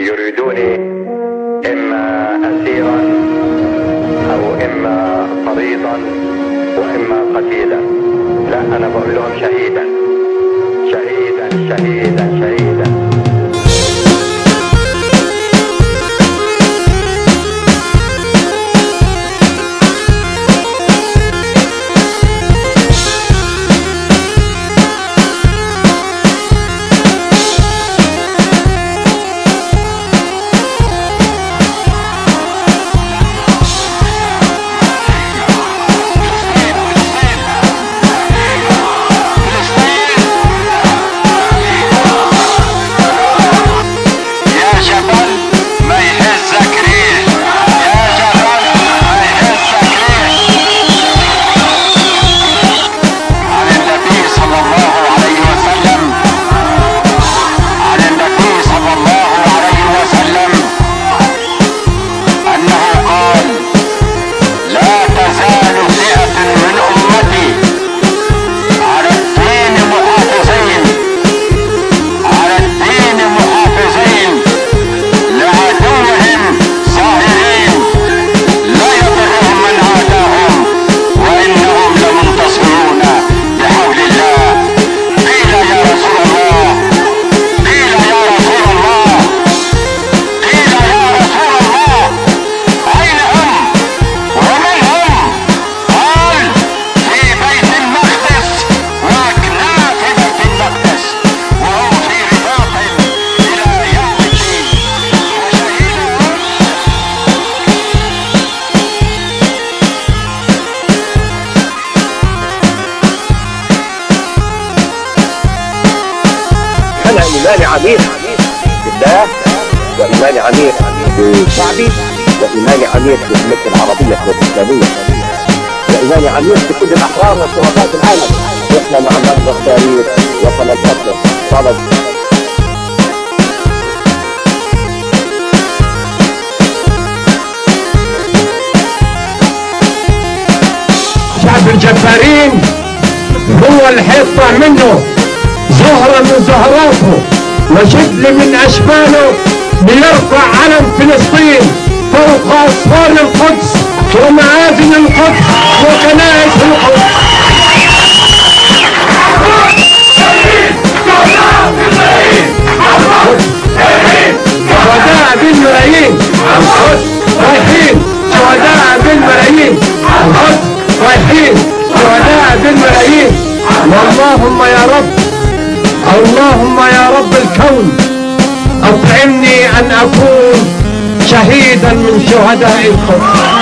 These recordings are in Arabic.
يريدوني إما أسيرا أو إما مريضا وإما قتيلا. لا أنا بقول لهم شهيدا. عميق بالله وإيماني عميق بشعبي وإيماني عميق بالأمة العربية والإسلامية. وإيماني عميق بكل الأحرار وشرطات العالم. إحنا مع النهضة التاريخ الفتح طلب شعب الجبارين هو هيطلع منه زهرة من زهراته. وشبل من أشباله ليرفع علم فلسطين فوق أسوار القدس ومعادن القدس وكنائس القدس. اكون شهيدا من شهداء القدس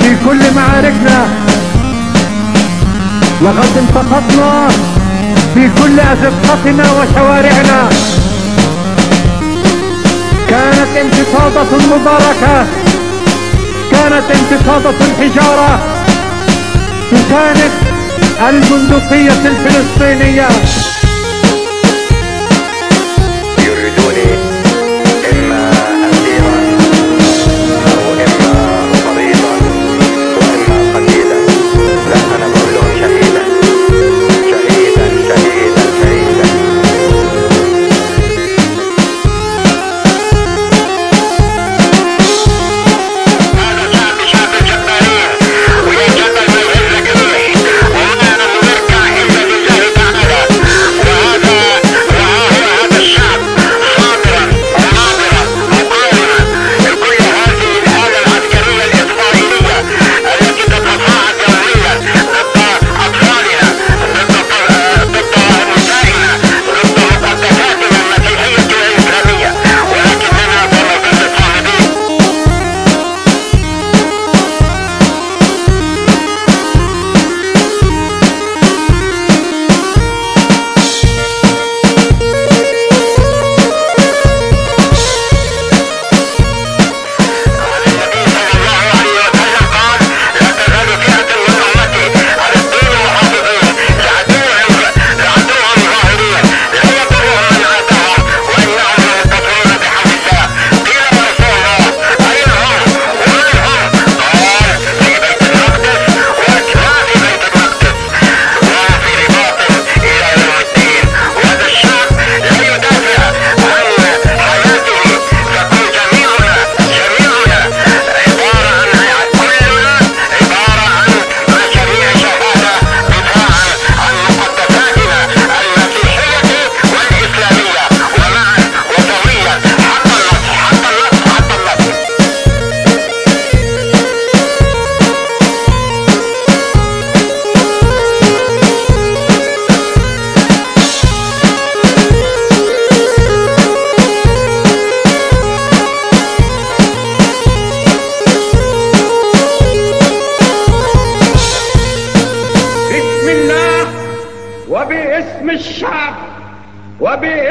في كل معاركنا لقد انتصرنا في كل أزقتنا وشوارعنا. كانت انتفاضة مباركة كانت انتفاضة الحجارة كانت البندقية الفلسطينية.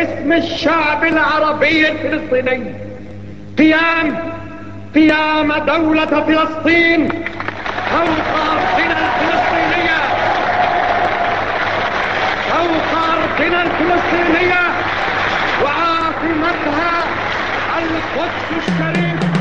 وباسم الشعب العربي الفلسطيني. قيام قيام دولة فلسطين فوق أرضنا الفلسطينية. فوق أرضنا الفلسطينية. وعاصمتها القدس الشريف.